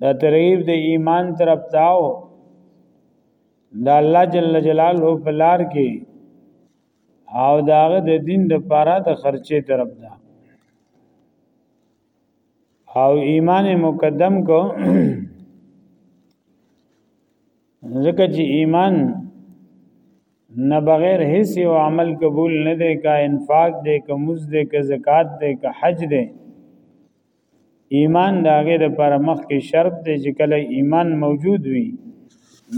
دا ترغیب د ایمان طرف تاو دا الله جل جلاله په لار کې او داغه د دین د پاره د خرچه طرف دا او ایمان مقدم کو ځکه چې ایمان نه بغیر هیڅ یو عمل قبول نه دی کا انفاق دی کا مز دی کا زکات دی کا حج دی ایمان د هغه د پر مخ کې شرط دی چې کله ایمان موجود وي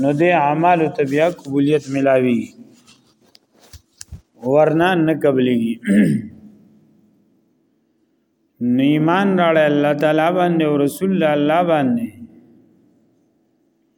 نو د اعمال ته بیا قبولیت ملاوي ورنا نه قبليږي ایمان راړ الله تعالی باندې او رسول الله باندې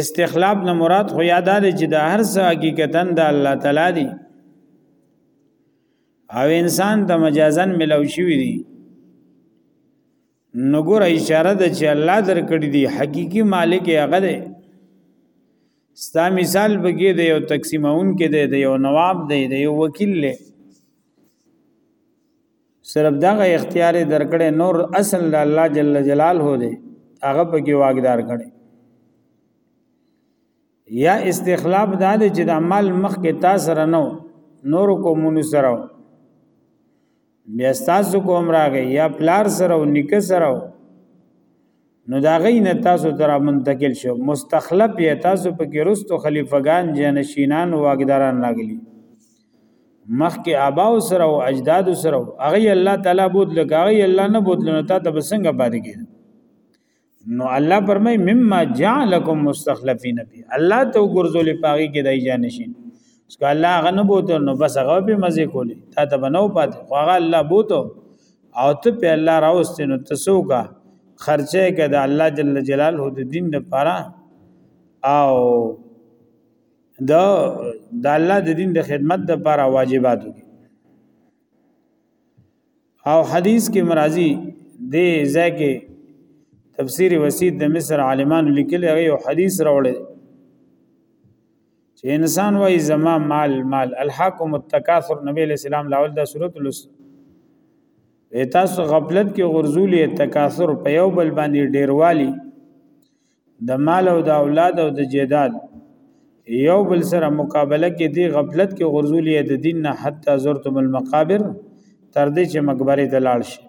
استخلاف نه مراد خو یاد دی چې د هر څه حقیقتا د الله تعالی دی او انسان ته مجازن ملو شوی دی نګور اشاره ده چې الله درکړي دی حقيقي مالک هغه دی ستا مثال بګې دی یو تقسیمون کې دی دی یو نواب دی دی یو وکیل له صرف دغه اختیار درکړي نور اصل د الله جل جلاله دی هغه په کې واګدار کړي یا استخلاف دا دی چې د عمل مخ کې تا سره نو نور کومونو سره بیا تاسو کوم راغی یا پلار سره او نیکه سره نو دا غي نه تاسو تر منتقل شو مستخلف یا تاسو په کې رستو خلیفګان جنشینان واګداران راغلي مخکې اباو سره او اجداد سره هغه الله تعالی بود لګاغي الله نه بود لنه تا ته بسنګ پاتې کیږي نو الله پرمای مما جعلکم مستخلفین فی الله ته ګرځول پاږي کې دای جان شي اس کا الله غنه بوته نو بس هغه به مزه کولی تا ته بنو پات خو هغه الله بوته او ته په الله راوست نو تسوګه خرچه کې د الله جل جلاله د دین لپاره او د د الله د دین د خدمت د لپاره واجبات دي او حدیث کې مرাজি د ځکه تفسیر وسید د مصر عالمانو لیکلی هغه یو حدیث راوړل چې انسان وای زما مال مال الحاکم التکاثر نبی علیہ السلام لاول دا صورت لس تاسو غفلت کې غرزولې تکاثر په یو بل باندې ډیروالی د مال او د اولاد او د جیداد یو بل سره مقابله کې دی غفلت کې غرزولی د دین نه حتی زرتم المقابر تر دې چې مقبره ته لاړ شي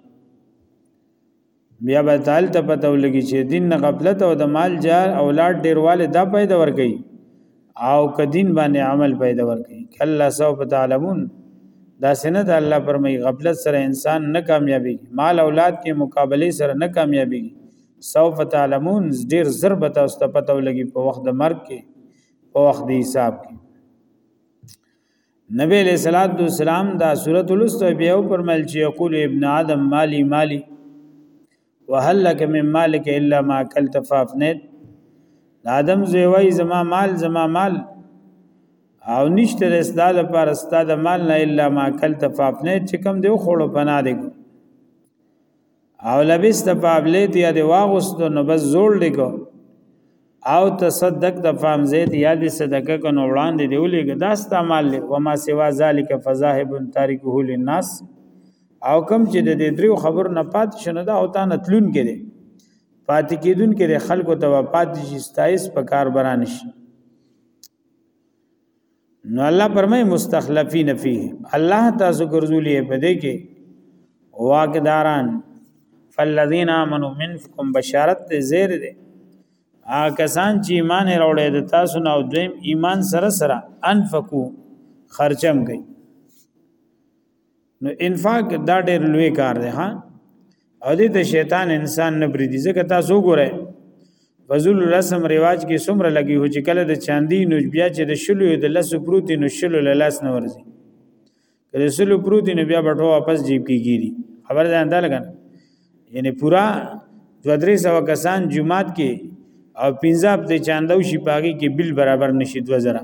بیا به تعال ته پته ولګي چې دین نه غفلت او د مال جار اولاد ډیرواله دا پیدا ور کوي او کدین باندې عمل پیدا ور کوي کله سو په تعلمون دا سنت الله پرمای غفلت سره انسان نه کامیابی مال اولاد کې مقابله سره نه کامیابی سوف تعلمون ډیر زر به تاسو ته پته ولګي په وخت د مرګ کې په وخت د حساب کې نبی له صلوات و سلام دا سورۃ الست بیا پر مل چې یقول ابن آدم مالی مالی وهل لك من مالك الا ما اكلت فافنيت آدم زوی زما مال زما مال او نشته د استاد پر استاد مال نه الا ما کل تفافنه چې کم دی خوړو پنا دی او لبس د پابلیت یا د واغست نو بس زوړ لګو او تصدق د فام زید یا د صدقه کنو وړاندې دی ولګ دا استعمال له وما سوا ذالک فذاهب تارکه للناس او کم چې د دې دریو خبر نه پات شنه دا او تا نتلون کړي پات کیدون کړي خلکو ته پات شي ستایس په کار برانش نو الله پرمای مستخلفین فی الله تاسو ګرځولې په دې کې واقداران فالذین آمنوا منکم بشارت ته زیر دې آ کسان چې ایمان راوړې د تاسو نو دویم ایمان سره سره انفقو خرچم کوي نو انفاق دا ډېر لوی کار دی ها او دې ته شیطان انسان نه بریدي ځکه تاسو ګورئ فضل الرسم رواج کې څومره لګي هو چې کله د چاندي نو بیا چې د شلو د لاسو پروتي نو شلو له لاس نه ورځي کله شلو پروتي نو بیا بټو واپس جیب کې ګيري خبر ځان ده لګن یعنی پورا دو درې سو کسان جمعات کې او پنځاب د چاندو شي پاګي کې بل برابر نشي 2000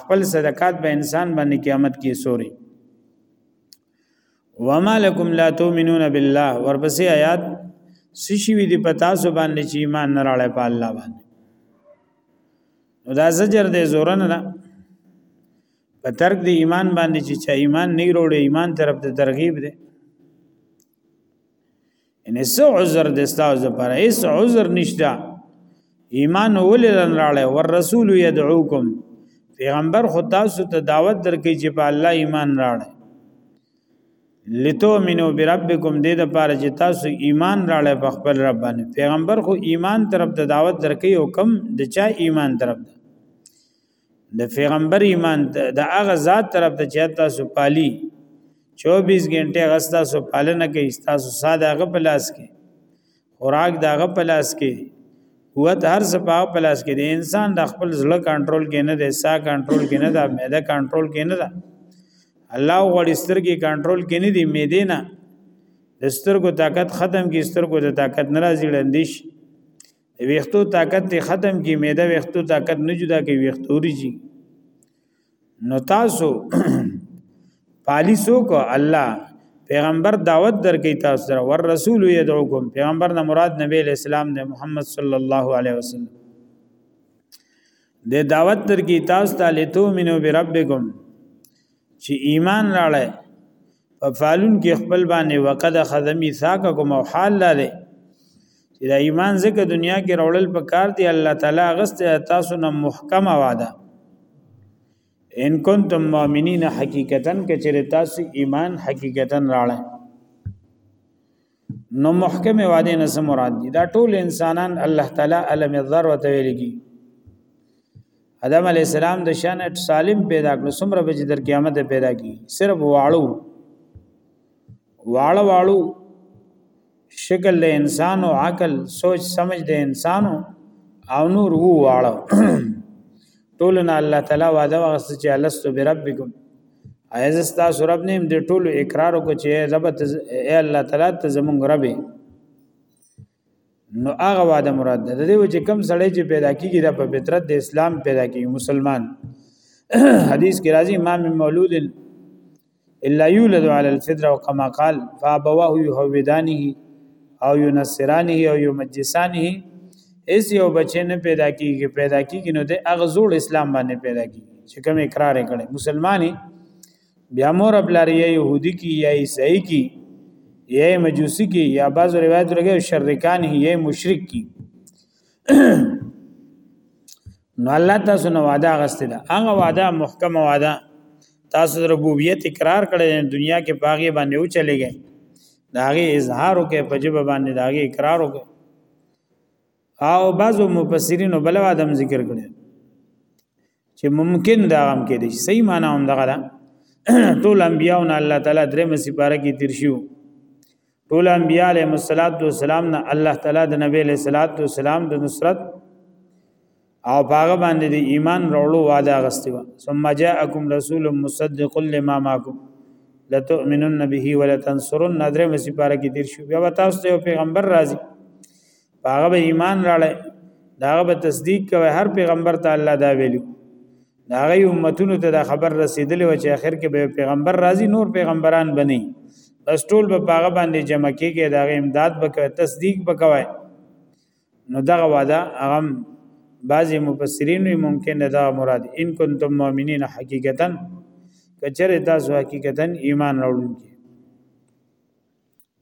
خپل صدقات به انسان باندې قیامت کې سوري وما لكم لا تؤمنون بالله ورپسې آیات سشي وی دي پتا سو باندې چې ایمان نه راړې په الله باندې نو دا زجر دې زورن نه په ترک دې ایمان باندې چې چا ایمان نه وروړي ایمان طرف ته ترغیب دې ان سو عذر د استاو لپاره ایس عذر نشته ایمان ولرن راړې ور رسول يدعوکم پیغمبر خو تاسو ته دعوت درکې چې په الله ایمان راړې لتو منو بربکم دې د پاره چې تاسو ایمان راړې په خپل رب باندې پیغمبر خو ایمان طرف ته دعوت درکې او کم د چا ایمان طرف ته د پیغمبر ایمان د هغه ذات طرف ته چې تاسو پالي 24 غنټه غستا سو پالنه کوي تاسو ساده هغه پلاس کې خوراک د هغه پلاس کې قوت هر څه په پلاس کې دی انسان د خپل زړه کنټرول کې نه دی سا کنټرول کې نه دا معده کنټرول کې نه دا الله غوړي سترګې کنټرول کې نه دی معده نه د سترګو طاقت ختم کې سترګو د طاقت ناراضي لندیش ویختو طاقت ته ختم کی معده ویختو طاقت نه جدا کی ویختو ریږي نو تاسو پالی سو کو الله پیغمبر دعوت درکې تاسو سره ور رسول یدعوکم پیغمبر نه مراد نبی اسلام نه محمد صلی الله علیه وسلم د دعوت درکې تاسو ته لته مينو بربکم چې ایمان راړی په فالون کې خپل باندې وقد خدمی ساکه کوم او حال لاره چې دا ایمان ځکه دنیا کې راوړل په کار دی الله تعالی غست تاسو نه محکم واده ان کنتم مؤمنین حقیقتا کچره تاسو ایمان حقیقتا راړی نو محکم وعده نه سم مراد دي دا ټول انسانان الله تعالی علم الذر وتویلږي آدم علی السلام د شان سالم پیدا کړ سمره به در قیامت پیدا کی صرف واړو واړو واړو شکل د انسان او عقل سوچ سمجھ د انسانو او نور وو واړو ټول نه الله تعالی وعده وغست چې الستو بربکم ایز استا سرب نیم دې ټول اقرار کو چې رب ته اے الله تعالی ته زمونږ رب نو هغه وعده مراد ده دې چې کم سړی چې پیدا کیږي د په فطرت د اسلام پیدا کیږي مسلمان حدیث کې راځي امام مولود الا یولد علی الفطر او کما قال فابواه یهودانه او ینصرانه او یمجسانه اس یو بچی نه پیدا کیږي پیدا کیږي نو د اغه زوړ اسلام باندې پیدا کیږي چې کوم اقرار کړي مسلمانې بیا مور بلاری یهودی کی یا عیسائی کی یا مجوسی کی یا بعض روایت لګي شرکان هي مشرک کی نو الله تاسو نو وعده غسته ده هغه وعده محکم وعده تاسو ربوبیت اقرار کړی دنیا کې باغی باندې و چلےږي داغه اظهار وکي په جبه باندې داغه اقرار وکي او بعضو مفسرین بل وادم ذکر کړي چې ممکن دا هم کې دي صحیح معنا هم دغه ټول انبیاء نه الله تعالی درې مسیباره کې تیر شو ټول انبیاء علیهم الصلاۃ والسلام نه الله تعالی د نبی علیہ الصلوۃ والسلام د نصرت او باغ باندې د ایمان وروړو وعده غستې و ثم جاءکم رسول مصدق لما معکم لتؤمنن به ولتنصرن درې مسیباره کې تیر شو بیا تاسو ته پیغمبر راځي هغه به ایمان راړی دا به تصدیق کوي هر پیغمبر ته الله دا ویلو دا غي امتونو ته دا خبر رسیدلی و چې اخر کې به پیغمبر راځي نور پیغمبران بني بس ټول به هغه باندې جمع کېږي دا غي امداد وکوي تصدیق وکوي نو دا وعده هغه بعضی مفسرین ممکن دا مراد ان کنتم مؤمنین حقیقتا کچره تاسو حقیقتا ایمان راوړونکي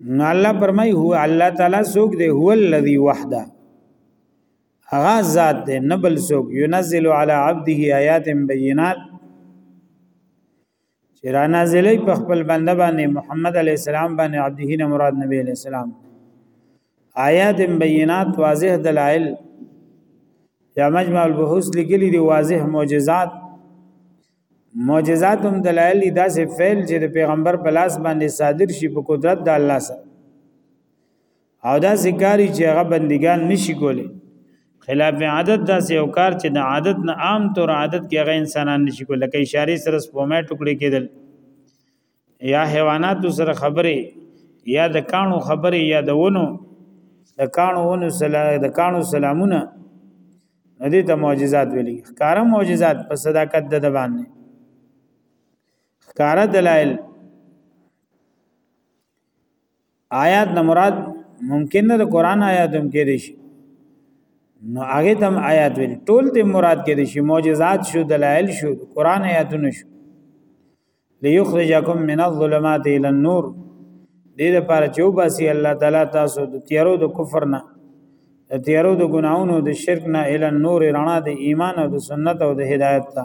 نو الله فرمای هو الله تعالی سوک دی هو الذی وحده هغه ذات دی نه بل سوک ينزل علی عبده آیات بینات چې را نازلې په خپل بنده باندې محمد علی السلام باندې عبده نه مراد نبی علی السلام آیات بینات واضح دلائل یا مجمع البحوث لګلی دی واضح معجزات معجزات هم دلایل دا سه فعل چې د پیغمبر په لاس باندې صادر شي په قدرت د الله سره او دا ذکرې چې هغه بندگان نشي کولی خلاف عادت دا سه یو کار چې د عادت نه عام طور عادت کې هغه انسانان نشي کولی لکه اشاره سره سپومه ټوکړي کېدل یا حیوانات سره خبره یا د کانو خبره یا د ونو د کانو ونو سره د کانو سلامونه ندی ته معجزات ویلي ښکارا معجزات په صداقت د باندې ښکارا دلایل آیات نه مراد ممکن نه د قران آیات هم کې دي شي نو هغه تم آیات ویل ټول ته مراد کې دي شي معجزات شو دلایل شو قران آیاتونه شو ليخرجکم من الظلمات الى النور دې لپاره چې وباسي الله تعالی تاسو د تیارو د کفر نه د تیارو د ګناونو د شرک نه الى النور رڼا د ایمان او د سنت او د هدایت ته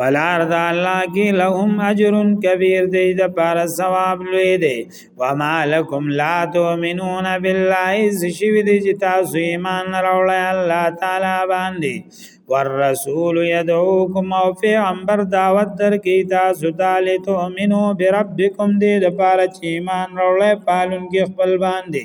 فلار د الله کې لهم اجر کبیر دی د پر ثواب لوی دی وما لكم لا تؤمنون بالله شوی دی چې تاسو ایمان راوړی الله تعالی باندې والرسول يدعوكم او في امبر دعوت در کی تاسو تعالی تؤمنو بربکم دې لپاره چې ایمان راوړی پالون کې خپل باندې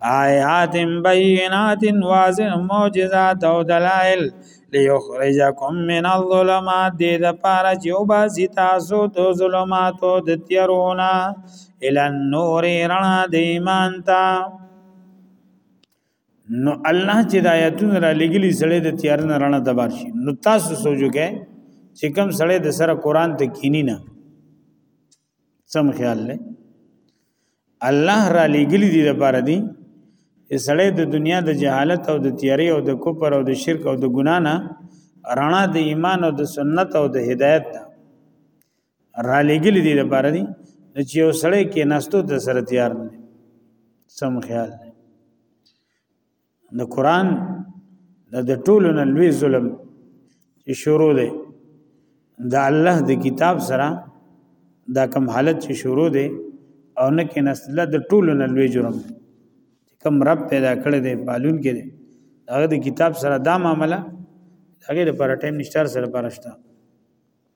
آیات بینات واضح معجزات او دلائل ليخرجكم من الظلمات دې د پاره چې او باسي تاسو ته ظلمات او د تیرونه ال النور رڼا د ایمان ته نو الله چې د آیاتونو را لګلی سړی د تیارنه رڼا ته بار شي نو تاسو سوچو کې چې کوم سړی د سره قران ته کینی نه سم خیال لې الله را لګلی دی لپاره دی چې سړی د دنیا د جهالت او د تیاری او د کفر او د شرک او د ګنا نه رڼا د ایمان او د سنت او د هدایت را لګلی دی لپاره دی چې یو سړی کې نستو د سره تیار نه سم خیال دی د قران د ټولو نه لوی ظلم چې شروع دی د الله د کتاب سره دا کم حالت چې شروع دی او نه کې نسل د ټولو نه لوی جرم کم رب پیدا کړی دی پالون کې دی هغه د کتاب سره دا معاملې هغه لپاره ټایم نشته سره پرشته